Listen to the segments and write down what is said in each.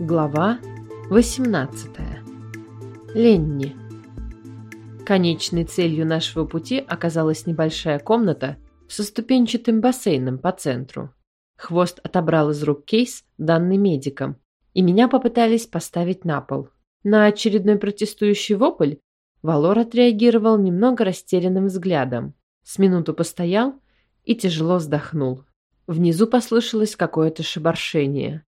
Глава 18. Ленни. Конечной целью нашего пути оказалась небольшая комната со ступенчатым бассейном по центру. Хвост отобрал из рук кейс, данный медиком, и меня попытались поставить на пол. На очередной протестующий вопль Валор отреагировал немного растерянным взглядом. С минуту постоял и тяжело вздохнул. Внизу послышалось какое-то шебаршение.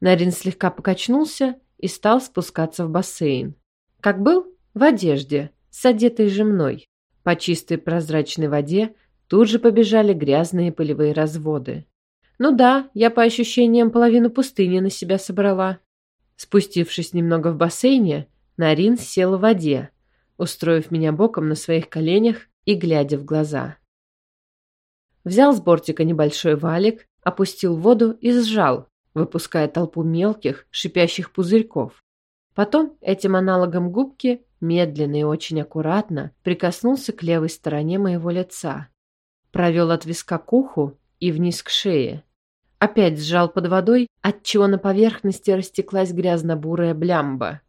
Нарин слегка покачнулся и стал спускаться в бассейн. Как был? В одежде, с одетой же мной. По чистой прозрачной воде тут же побежали грязные пылевые разводы. Ну да, я по ощущениям половину пустыни на себя собрала. Спустившись немного в бассейне, Нарин сел в воде, устроив меня боком на своих коленях и глядя в глаза. Взял с бортика небольшой валик, опустил воду и сжал, выпуская толпу мелких, шипящих пузырьков. Потом этим аналогом губки медленно и очень аккуратно прикоснулся к левой стороне моего лица. Провел от виска к уху и вниз к шее. Опять сжал под водой, отчего на поверхности растеклась грязно-бурая блямба.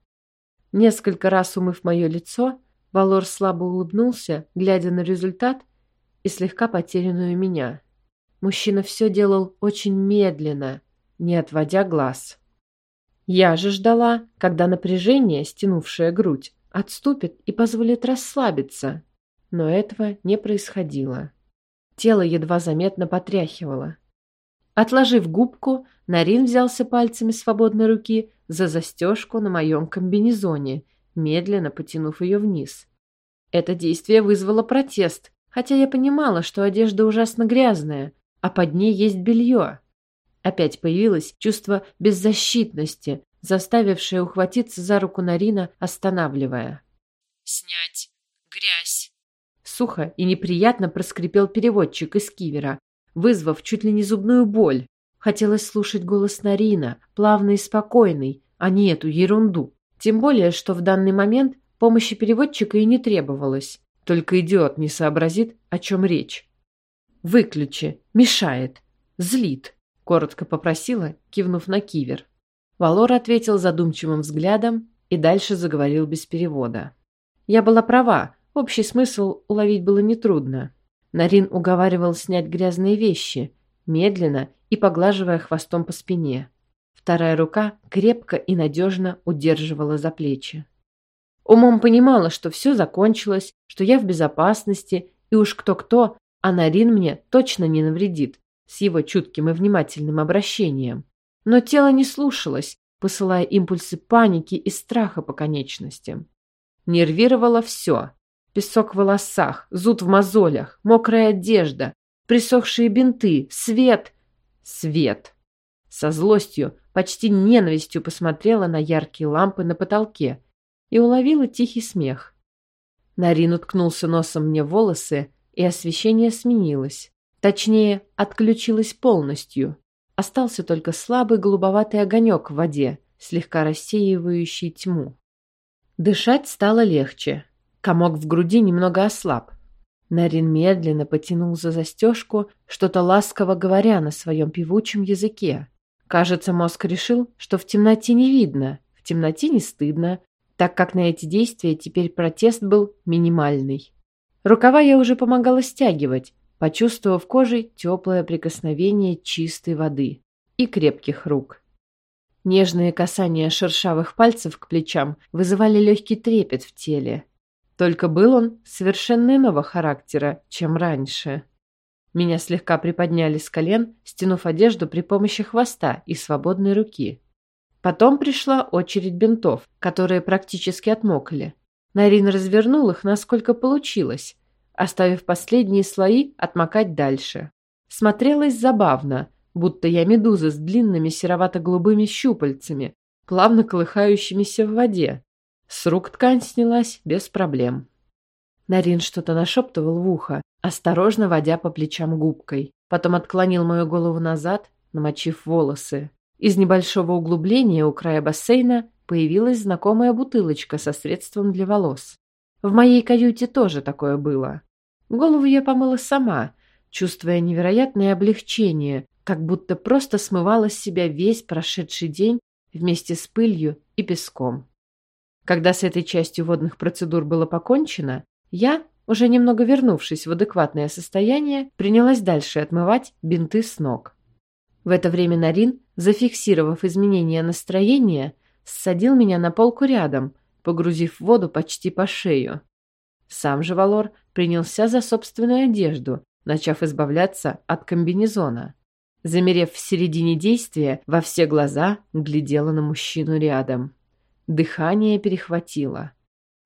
Несколько раз умыв мое лицо, Валор слабо улыбнулся, глядя на результат и слегка потерянную меня. Мужчина все делал очень медленно, не отводя глаз. Я же ждала, когда напряжение, стянувшее грудь, отступит и позволит расслабиться. Но этого не происходило. Тело едва заметно потряхивало. Отложив губку, Нарин взялся пальцами свободной руки за застежку на моем комбинезоне, медленно потянув ее вниз. Это действие вызвало протест, хотя я понимала, что одежда ужасно грязная, а под ней есть белье. Опять появилось чувство беззащитности, заставившее ухватиться за руку Нарина, останавливая. «Снять. Грязь». Сухо и неприятно проскрипел переводчик из кивера, вызвав чуть ли не зубную боль. Хотелось слушать голос Нарина, плавный и спокойный, а не эту ерунду. Тем более, что в данный момент помощи переводчика и не требовалось. Только идиот не сообразит, о чем речь. «Выключи. Мешает. Злит», — коротко попросила, кивнув на кивер. Валор ответил задумчивым взглядом и дальше заговорил без перевода. Я была права, общий смысл уловить было нетрудно. Нарин уговаривал снять грязные вещи, медленно и поглаживая хвостом по спине. Вторая рука крепко и надежно удерживала за плечи. Умом понимала, что все закончилось, что я в безопасности, и уж кто-кто, а Нарин мне точно не навредит с его чутким и внимательным обращением. Но тело не слушалось, посылая импульсы паники и страха по конечностям. Нервировало все. Песок в волосах, зуд в мозолях, мокрая одежда, присохшие бинты, свет. Свет. Со злостью, почти ненавистью посмотрела на яркие лампы на потолке и уловила тихий смех. Нарин уткнулся носом мне в волосы, и освещение сменилось. Точнее, отключилось полностью. Остался только слабый голубоватый огонек в воде, слегка рассеивающий тьму. Дышать стало легче. Комок в груди немного ослаб. Нарин медленно потянул за застежку, что-то ласково говоря на своем певучем языке. Кажется, мозг решил, что в темноте не видно, в темноте не стыдно, так как на эти действия теперь протест был минимальный. Рукава я уже помогала стягивать, почувствовав кожей теплое прикосновение чистой воды и крепких рук. Нежные касания шершавых пальцев к плечам вызывали легкий трепет в теле. Только был он совершенно иного характера, чем раньше. Меня слегка приподняли с колен, стянув одежду при помощи хвоста и свободной руки. Потом пришла очередь бинтов, которые практически отмокли. Нарин развернул их, насколько получилось, оставив последние слои отмокать дальше. Смотрелось забавно, будто я медуза с длинными серовато-голубыми щупальцами, плавно колыхающимися в воде. С рук ткань снялась без проблем. Нарин что-то нашептывал в ухо, осторожно водя по плечам губкой. Потом отклонил мою голову назад, намочив волосы. Из небольшого углубления у края бассейна появилась знакомая бутылочка со средством для волос. В моей каюте тоже такое было. Голову я помыла сама, чувствуя невероятное облегчение, как будто просто смывала с себя весь прошедший день вместе с пылью и песком. Когда с этой частью водных процедур было покончено, я, уже немного вернувшись в адекватное состояние, принялась дальше отмывать бинты с ног. В это время Нарин, зафиксировав изменение настроения, ссадил меня на полку рядом, погрузив воду почти по шею. Сам же Валор принялся за собственную одежду, начав избавляться от комбинезона. Замерев в середине действия, во все глаза глядела на мужчину рядом. Дыхание перехватило.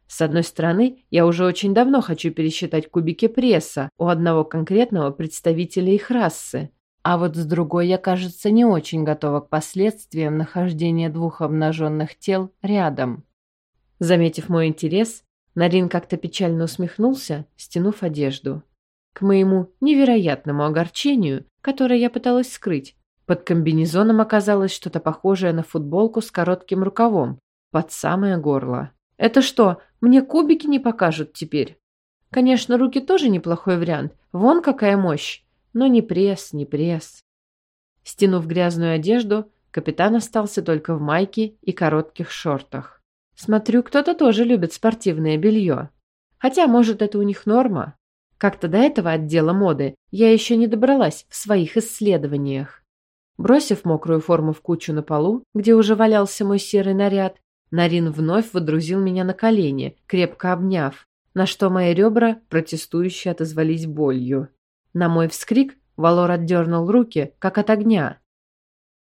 С одной стороны, я уже очень давно хочу пересчитать кубики пресса у одного конкретного представителя их расы. А вот с другой я, кажется, не очень готова к последствиям нахождения двух обнаженных тел рядом. Заметив мой интерес, Нарин как-то печально усмехнулся, стянув одежду. К моему невероятному огорчению, которое я пыталась скрыть, под комбинезоном оказалось что-то похожее на футболку с коротким рукавом, под самое горло. Это что, мне кубики не покажут теперь? Конечно, руки тоже неплохой вариант. Вон какая мощь. Но не пресс, не пресс. Стянув грязную одежду, капитан остался только в майке и коротких шортах. Смотрю, кто-то тоже любит спортивное белье. Хотя, может, это у них норма. Как-то до этого отдела моды я еще не добралась в своих исследованиях. Бросив мокрую форму в кучу на полу, где уже валялся мой серый наряд, Нарин вновь водрузил меня на колени, крепко обняв, на что мои ребра протестующе отозвались болью. На мой вскрик Валор отдернул руки, как от огня.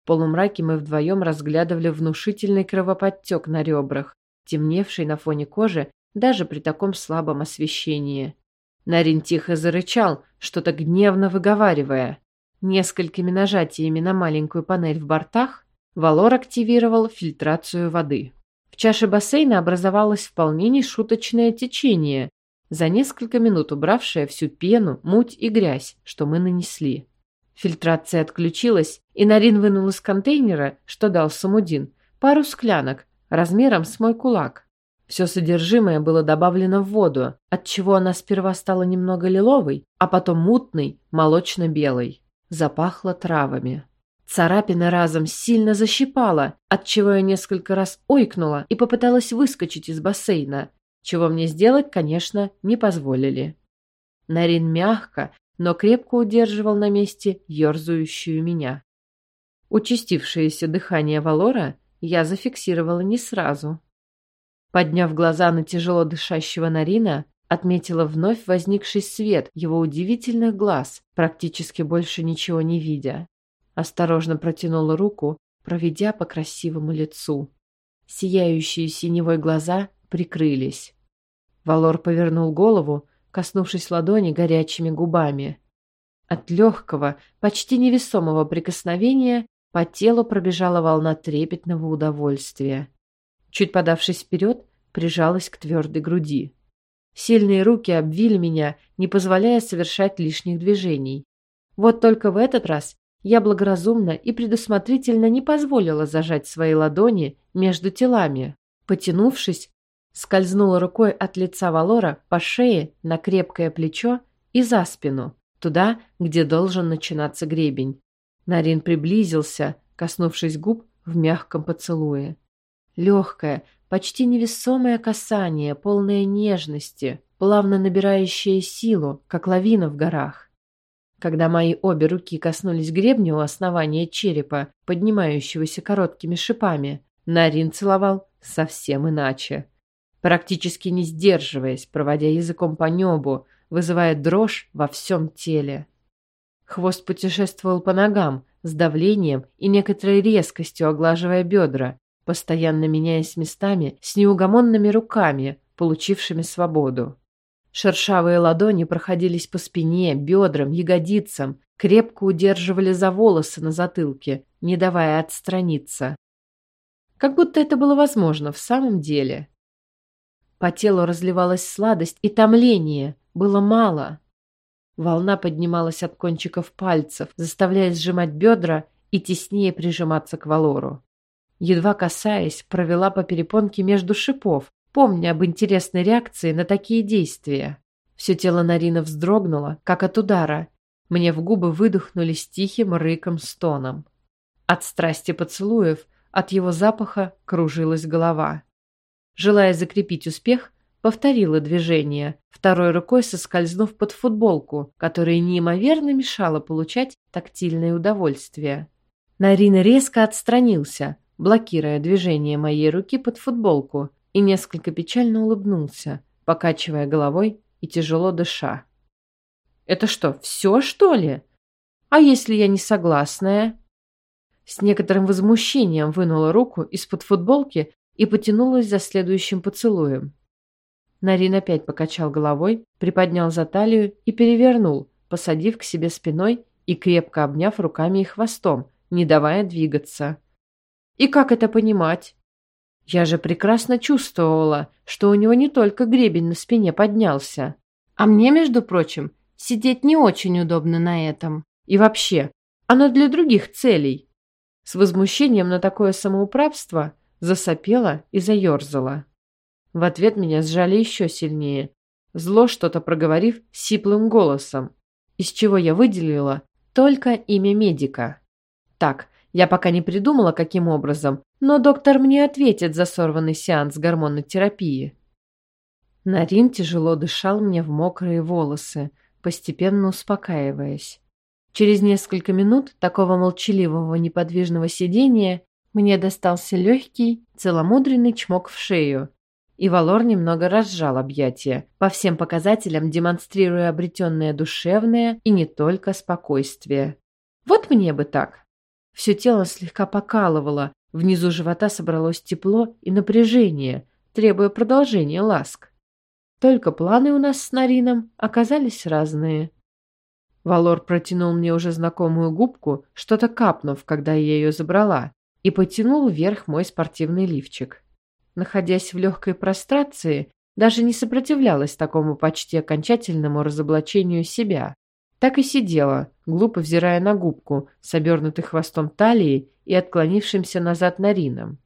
В полумраке мы вдвоем разглядывали внушительный кровоподтек на ребрах, темневший на фоне кожи даже при таком слабом освещении. Нарин тихо зарычал, что-то гневно выговаривая. Несколькими нажатиями на маленькую панель в бортах Валор активировал фильтрацию воды. В чаше бассейна образовалось вполне нешуточное течение, за несколько минут убравшее всю пену, муть и грязь, что мы нанесли. Фильтрация отключилась, и Нарин вынул из контейнера, что дал Самудин, пару склянок размером с мой кулак. Все содержимое было добавлено в воду, отчего она сперва стала немного лиловой, а потом мутной, молочно-белой. Запахло травами. Царапина разом сильно защипала, отчего я несколько раз ойкнула и попыталась выскочить из бассейна, чего мне сделать, конечно, не позволили. Нарин мягко, но крепко удерживал на месте ерзающую меня. Участившееся дыхание Валора я зафиксировала не сразу. Подняв глаза на тяжело дышащего Нарина, отметила вновь возникший свет его удивительных глаз, практически больше ничего не видя. Осторожно протянула руку, проведя по красивому лицу. Сияющие синевой глаза прикрылись. Валор повернул голову, коснувшись ладони горячими губами. От легкого, почти невесомого прикосновения по телу пробежала волна трепетного удовольствия. Чуть подавшись вперед, прижалась к твердой груди. Сильные руки обвили меня, не позволяя совершать лишних движений. Вот только в этот раз я благоразумно и предусмотрительно не позволила зажать свои ладони между телами. Потянувшись, скользнула рукой от лица Валора по шее на крепкое плечо и за спину, туда, где должен начинаться гребень. Нарин приблизился, коснувшись губ в мягком поцелуе. Легкое, почти невесомое касание, полное нежности, плавно набирающее силу, как лавина в горах. Когда мои обе руки коснулись гребня у основания черепа, поднимающегося короткими шипами, Нарин целовал совсем иначе. Практически не сдерживаясь, проводя языком по небу, вызывая дрожь во всем теле. Хвост путешествовал по ногам, с давлением и некоторой резкостью оглаживая бедра, постоянно меняясь местами с неугомонными руками, получившими свободу. Шершавые ладони проходились по спине, бедрам, ягодицам, крепко удерживали за волосы на затылке, не давая отстраниться. Как будто это было возможно в самом деле. По телу разливалась сладость и томление, было мало. Волна поднималась от кончиков пальцев, заставляя сжимать бедра и теснее прижиматься к Валору. Едва касаясь, провела по перепонке между шипов, помня об интересной реакции на такие действия. Все тело Нарина вздрогнуло, как от удара. Мне в губы выдохнули с тихим рыком-стоном. От страсти поцелуев от его запаха кружилась голова. Желая закрепить успех, повторила движение, второй рукой соскользнув под футболку, которая неимоверно мешала получать тактильное удовольствие. Нарин резко отстранился, блокируя движение моей руки под футболку, и несколько печально улыбнулся, покачивая головой и тяжело дыша. «Это что, все, что ли? А если я не согласная?» С некоторым возмущением вынула руку из-под футболки и потянулась за следующим поцелуем. Нарин опять покачал головой, приподнял за талию и перевернул, посадив к себе спиной и крепко обняв руками и хвостом, не давая двигаться. И как это понимать? Я же прекрасно чувствовала, что у него не только гребень на спине поднялся. А мне, между прочим, сидеть не очень удобно на этом. И вообще, оно для других целей. С возмущением на такое самоуправство засопела и заерзала. В ответ меня сжали еще сильнее, зло что-то проговорив сиплым голосом, из чего я выделила только имя медика. Так, я пока не придумала, каким образом, но доктор мне ответит за сорванный сеанс гормонотерапии. Нарин тяжело дышал мне в мокрые волосы, постепенно успокаиваясь. Через несколько минут такого молчаливого неподвижного сидения мне достался легкий, целомудренный чмок в шею, и Валор немного разжал объятия, по всем показателям демонстрируя обретенное душевное и не только спокойствие. Вот мне бы так. Все тело слегка покалывало, внизу живота собралось тепло и напряжение, требуя продолжения ласк. Только планы у нас с Нарином оказались разные. Валор протянул мне уже знакомую губку, что-то капнув, когда я ее забрала, и потянул вверх мой спортивный лифчик находясь в легкой прострации, даже не сопротивлялась такому почти окончательному разоблачению себя. Так и сидела, глупо взирая на губку с обернутой хвостом талии и отклонившимся назад нарином.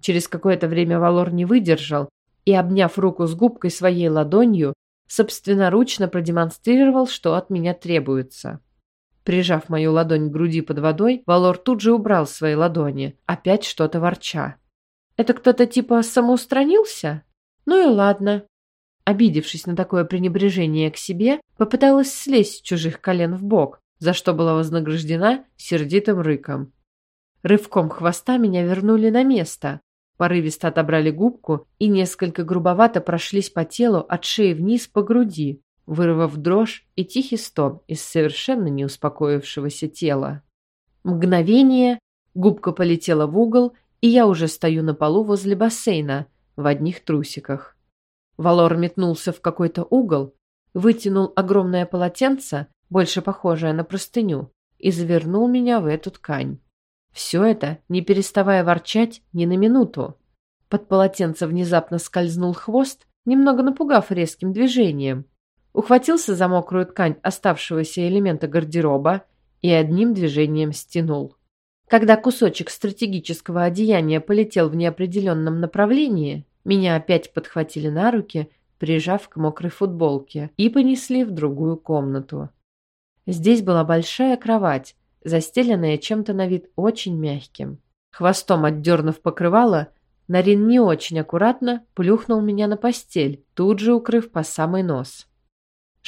Через какое-то время Валор не выдержал и, обняв руку с губкой своей ладонью, собственноручно продемонстрировал, что от меня требуется. Прижав мою ладонь к груди под водой, Валор тут же убрал свои ладони, опять что-то ворча. Это кто-то типа самоустранился? Ну и ладно. Обидевшись на такое пренебрежение к себе, попыталась слезть с чужих колен в бок, за что была вознаграждена сердитым рыком. Рывком хвоста меня вернули на место, порывисто отобрали губку и несколько грубовато прошлись по телу от шеи вниз по груди, вырвав дрожь и тихий стон из совершенно не успокоившегося тела. Мгновение, губка полетела в угол и я уже стою на полу возле бассейна в одних трусиках. Валор метнулся в какой-то угол, вытянул огромное полотенце, больше похожее на простыню, и завернул меня в эту ткань. Все это, не переставая ворчать ни на минуту. Под полотенце внезапно скользнул хвост, немного напугав резким движением. Ухватился за мокрую ткань оставшегося элемента гардероба и одним движением стянул. Когда кусочек стратегического одеяния полетел в неопределенном направлении, меня опять подхватили на руки, прижав к мокрой футболке, и понесли в другую комнату. Здесь была большая кровать, застеленная чем-то на вид очень мягким. Хвостом отдернув покрывало, Нарин не очень аккуратно плюхнул меня на постель, тут же укрыв по самый нос.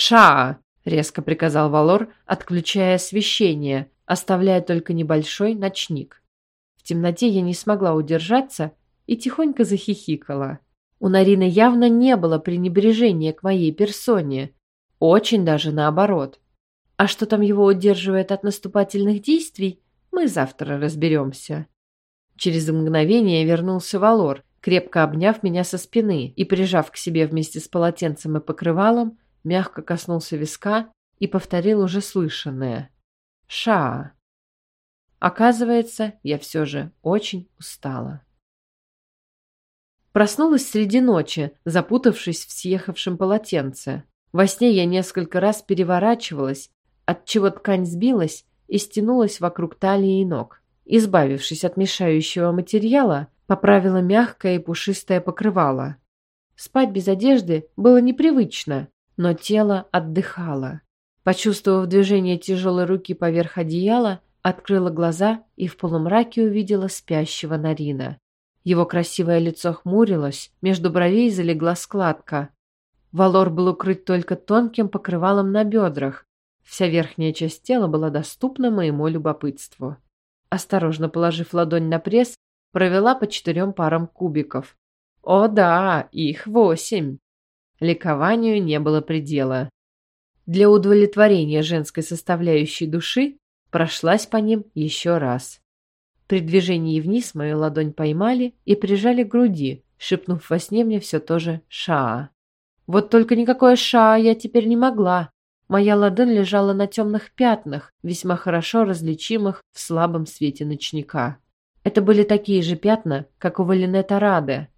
«Ша!» — резко приказал Валор, отключая освещение, оставляя только небольшой ночник. В темноте я не смогла удержаться и тихонько захихикала. У Нарины явно не было пренебрежения к моей персоне, очень даже наоборот. А что там его удерживает от наступательных действий, мы завтра разберемся. Через мгновение вернулся Валор, крепко обняв меня со спины и прижав к себе вместе с полотенцем и покрывалом, мягко коснулся виска и повторил уже слышанное. Ша. Оказывается, я все же очень устала. Проснулась среди ночи, запутавшись в съехавшем полотенце. Во сне я несколько раз переворачивалась, отчего ткань сбилась и стянулась вокруг талии и ног. Избавившись от мешающего материала, поправила мягкое и пушистое покрывало. Спать без одежды было непривычно, но тело отдыхало. Почувствовав движение тяжелой руки поверх одеяла, Открыла глаза и в полумраке увидела спящего Нарина. Его красивое лицо хмурилось, между бровей залегла складка. Валор был укрыт только тонким покрывалом на бедрах. Вся верхняя часть тела была доступна моему любопытству. Осторожно положив ладонь на пресс, провела по четырем парам кубиков. О да, их восемь. Ликованию не было предела. Для удовлетворения женской составляющей души прошлась по ним еще раз. При движении вниз мою ладонь поймали и прижали к груди, шепнув во сне мне все то же «Шаа». Вот только никакое «Шаа» я теперь не могла. Моя ладонь лежала на темных пятнах, весьма хорошо различимых в слабом свете ночника. Это были такие же пятна, как у Валинета Раде.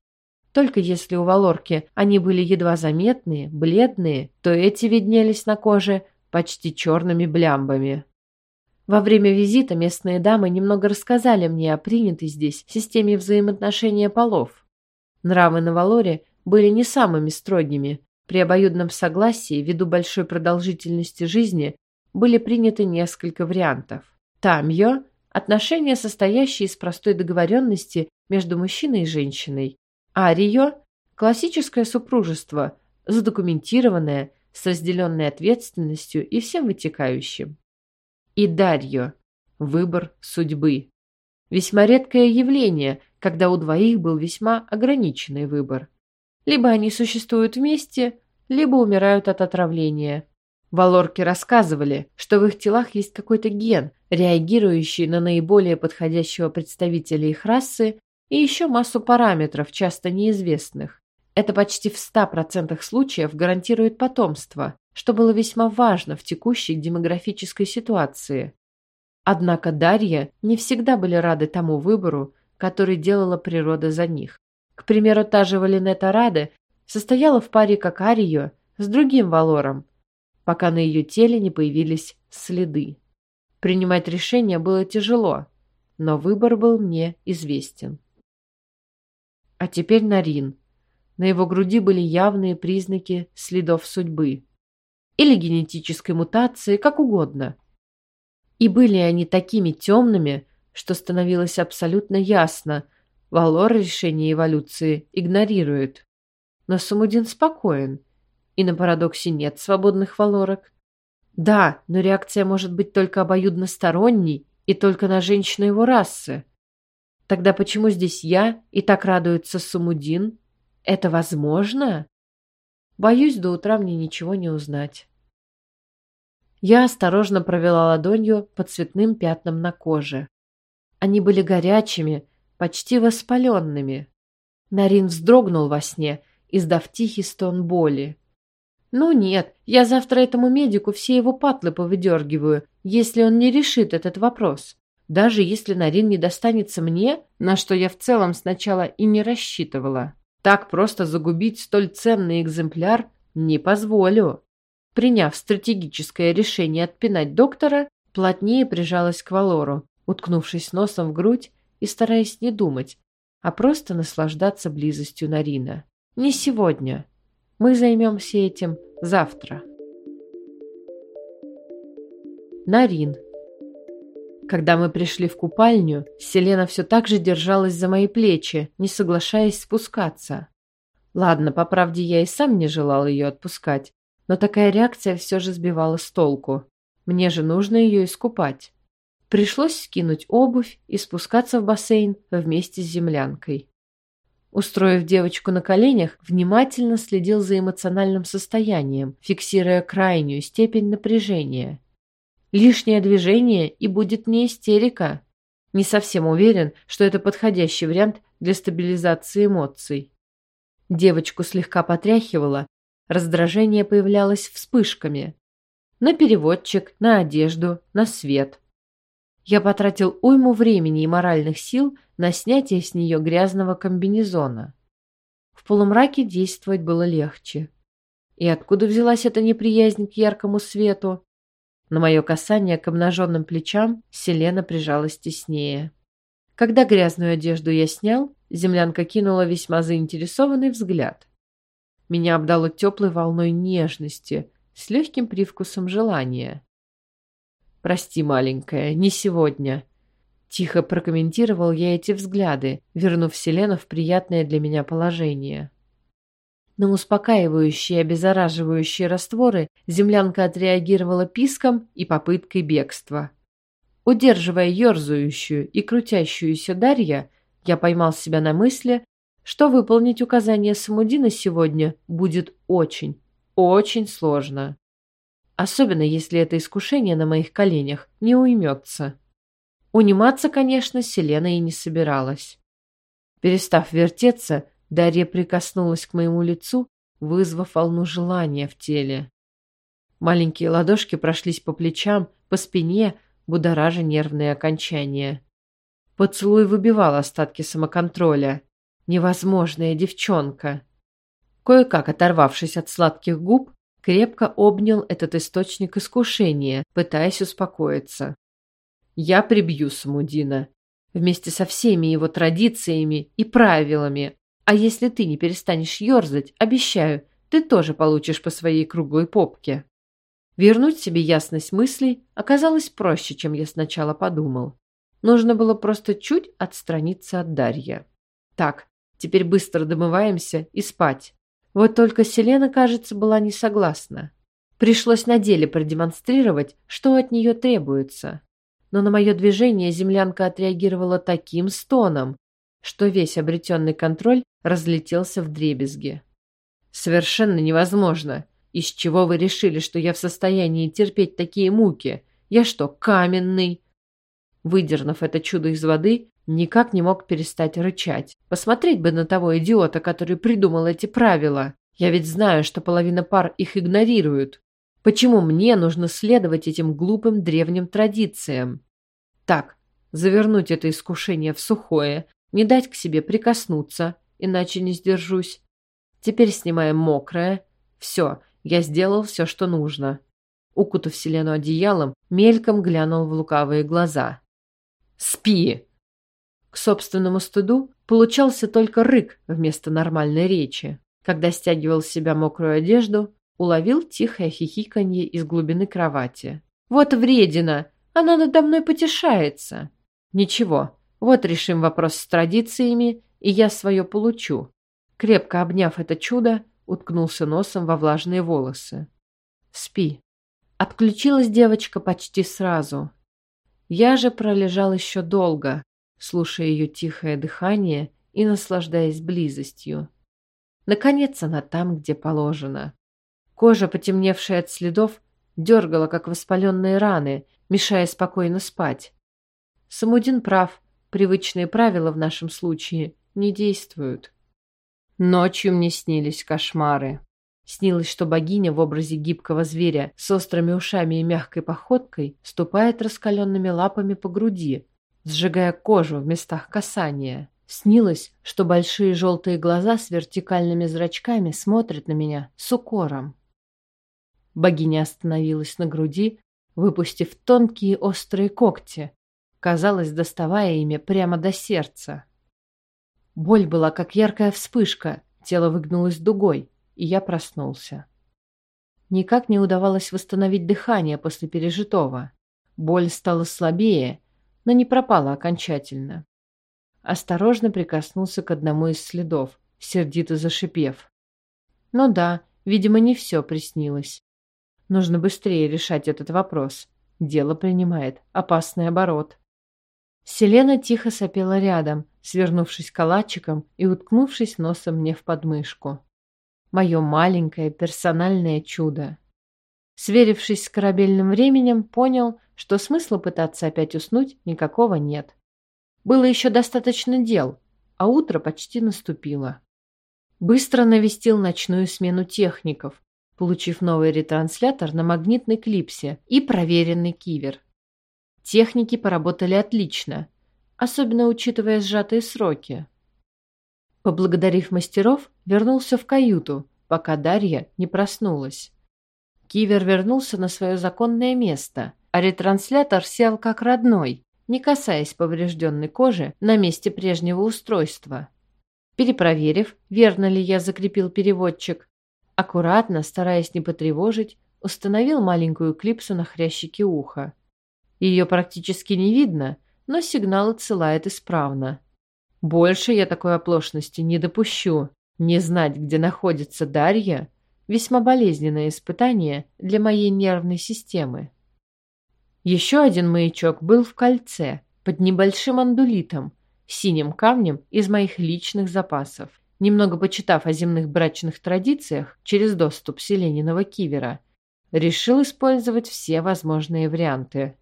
Только если у Валорки они были едва заметные, бледные, то эти виднелись на коже почти черными блямбами. Во время визита местные дамы немного рассказали мне о принятой здесь системе взаимоотношения полов. Нравы на Валоре были не самыми строгими. При обоюдном согласии, ввиду большой продолжительности жизни, были приняты несколько вариантов. Тамьё – отношения, состоящие из простой договоренности между мужчиной и женщиной. Ариё – классическое супружество, задокументированное, с разделенной ответственностью и всем вытекающим и Дарьё. Выбор судьбы. Весьма редкое явление, когда у двоих был весьма ограниченный выбор. Либо они существуют вместе, либо умирают от отравления. Валорки рассказывали, что в их телах есть какой-то ген, реагирующий на наиболее подходящего представителя их расы и еще массу параметров, часто неизвестных. Это почти в 100% случаев гарантирует потомство, что было весьма важно в текущей демографической ситуации. Однако Дарья не всегда были рады тому выбору, который делала природа за них. К примеру, та же Валинета Раде состояла в паре как Арио с другим Валором, пока на ее теле не появились следы. Принимать решение было тяжело, но выбор был мне известен. А теперь Нарин. На его груди были явные признаки следов судьбы или генетической мутации, как угодно. И были они такими темными, что становилось абсолютно ясно, Валор решение эволюции игнорирует. Но Самудин спокоен, и на парадоксе нет свободных валорок. Да, но реакция может быть только обоюдносторонней и только на женщину его расы. Тогда почему здесь я и так радуется Самудин? Это возможно? Боюсь, до утра мне ничего не узнать. Я осторожно провела ладонью по цветным пятнам на коже. Они были горячими, почти воспаленными. Нарин вздрогнул во сне, издав тихий стон боли. «Ну нет, я завтра этому медику все его патлы повыдергиваю, если он не решит этот вопрос. Даже если Нарин не достанется мне, на что я в целом сначала и не рассчитывала. Так просто загубить столь ценный экземпляр не позволю». Приняв стратегическое решение отпинать доктора, плотнее прижалась к Валору, уткнувшись носом в грудь и стараясь не думать, а просто наслаждаться близостью Нарина. Не сегодня. Мы займемся этим завтра. Нарин. Когда мы пришли в купальню, Селена все так же держалась за мои плечи, не соглашаясь спускаться. Ладно, по правде я и сам не желал ее отпускать, но такая реакция все же сбивала с толку. Мне же нужно ее искупать. Пришлось скинуть обувь и спускаться в бассейн вместе с землянкой. Устроив девочку на коленях, внимательно следил за эмоциональным состоянием, фиксируя крайнюю степень напряжения. Лишнее движение и будет не истерика. Не совсем уверен, что это подходящий вариант для стабилизации эмоций. Девочку слегка потряхивало, Раздражение появлялось вспышками. На переводчик, на одежду, на свет. Я потратил уйму времени и моральных сил на снятие с нее грязного комбинезона. В полумраке действовать было легче. И откуда взялась эта неприязнь к яркому свету? На мое касание к обнаженным плечам Селена прижалась теснее. Когда грязную одежду я снял, землянка кинула весьма заинтересованный взгляд. Меня обдало теплой волной нежности с легким привкусом желания. «Прости, маленькая, не сегодня». Тихо прокомментировал я эти взгляды, вернув Селену в приятное для меня положение. На успокаивающие и обеззараживающие растворы землянка отреагировала писком и попыткой бегства. Удерживая ерзающую и крутящуюся Дарья, я поймал себя на мысли, что выполнить указание Самудина сегодня будет очень, очень сложно. Особенно, если это искушение на моих коленях не уймется. Униматься, конечно, Селена и не собиралась. Перестав вертеться, Дарья прикоснулась к моему лицу, вызвав волну желания в теле. Маленькие ладошки прошлись по плечам, по спине, будоража нервные окончания. Поцелуй выбивал остатки самоконтроля. Невозможная девчонка. Кое-как оторвавшись от сладких губ, крепко обнял этот источник искушения, пытаясь успокоиться. «Я прибью Самудина. Вместе со всеми его традициями и правилами, а если ты не перестанешь ерзать, обещаю, ты тоже получишь по своей круглой попке. Вернуть себе ясность мыслей оказалось проще, чем я сначала подумал. Нужно было просто чуть отстраниться от Дарья. Так, теперь быстро домываемся и спать. Вот только Селена, кажется, была не согласна. Пришлось на деле продемонстрировать, что от нее требуется. Но на мое движение землянка отреагировала таким стоном, что весь обретенный контроль разлетелся в дребезги. «Совершенно невозможно. Из чего вы решили, что я в состоянии терпеть такие муки? Я что, каменный?» Выдернув это чудо из воды, никак не мог перестать рычать. Посмотреть бы на того идиота, который придумал эти правила. Я ведь знаю, что половина пар их игнорируют. Почему мне нужно следовать этим глупым древним традициям? Так, завернуть это искушение в сухое, не дать к себе прикоснуться, иначе не сдержусь. Теперь снимаем мокрое. Все, я сделал все, что нужно. Укутав Селену одеялом, мельком глянул в лукавые глаза. «Спи!» К собственному стыду получался только рык вместо нормальной речи. Когда стягивал с себя мокрую одежду, уловил тихое хихиканье из глубины кровати. «Вот вредина! Она надо мной потешается!» «Ничего, вот решим вопрос с традициями, и я свое получу. Крепко обняв это чудо, уткнулся носом во влажные волосы. Спи. Отключилась девочка почти сразу. Я же пролежал еще долго, слушая ее тихое дыхание и наслаждаясь близостью. Наконец она там, где положено. Кожа, потемневшая от следов, дергала, как воспаленные раны, мешая спокойно спать. Самудин прав, Привычные правила в нашем случае не действуют. Ночью мне снились кошмары. Снилось, что богиня в образе гибкого зверя с острыми ушами и мягкой походкой ступает раскаленными лапами по груди, сжигая кожу в местах касания. Снилось, что большие желтые глаза с вертикальными зрачками смотрят на меня с укором. Богиня остановилась на груди, выпустив тонкие острые когти, казалось, доставая ими прямо до сердца. Боль была как яркая вспышка, тело выгнулось дугой, и я проснулся. Никак не удавалось восстановить дыхание после пережитого. Боль стала слабее, но не пропала окончательно. Осторожно прикоснулся к одному из следов, сердито зашипев. Ну да, видимо, не все приснилось. Нужно быстрее решать этот вопрос. Дело принимает опасный оборот. Селена тихо сопела рядом, свернувшись калачиком и уткнувшись носом мне в подмышку. Мое маленькое персональное чудо. Сверившись с корабельным временем, понял, что смысла пытаться опять уснуть никакого нет. Было еще достаточно дел, а утро почти наступило. Быстро навестил ночную смену техников, получив новый ретранслятор на магнитной клипсе и проверенный кивер. Техники поработали отлично, особенно учитывая сжатые сроки. Поблагодарив мастеров, вернулся в каюту, пока Дарья не проснулась. Кивер вернулся на свое законное место, а ретранслятор сел как родной, не касаясь поврежденной кожи на месте прежнего устройства. Перепроверив, верно ли я закрепил переводчик, аккуратно, стараясь не потревожить, установил маленькую клипсу на хрящике уха. Ее практически не видно, но сигнал отсылает исправно. Больше я такой оплошности не допущу. Не знать, где находится Дарья, весьма болезненное испытание для моей нервной системы. Еще один маячок был в кольце, под небольшим андулитом, синим камнем из моих личных запасов. Немного почитав о земных брачных традициях через доступ Селениного кивера, решил использовать все возможные варианты.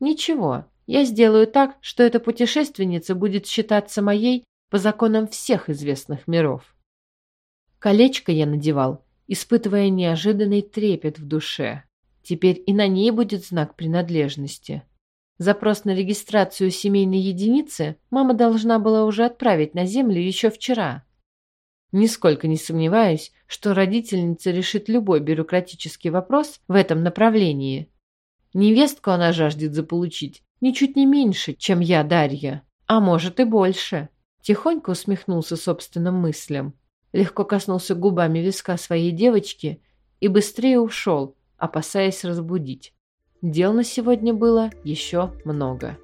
Ничего, я сделаю так, что эта путешественница будет считаться моей по законам всех известных миров. Колечко я надевал, испытывая неожиданный трепет в душе. Теперь и на ней будет знак принадлежности. Запрос на регистрацию семейной единицы мама должна была уже отправить на землю еще вчера. Нисколько не сомневаюсь, что родительница решит любой бюрократический вопрос в этом направлении. Невестку она жаждет заполучить ничуть не меньше, чем я, Дарья, а может и больше. Тихонько усмехнулся собственным мыслям, легко коснулся губами виска своей девочки и быстрее ушел, опасаясь разбудить. Дел на сегодня было еще много.